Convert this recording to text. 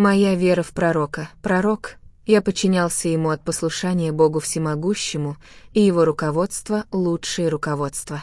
Моя вера в пророка. Пророк. Я подчинялся ему от послушания Богу Всемогущему, и его руководство — лучшее руководство.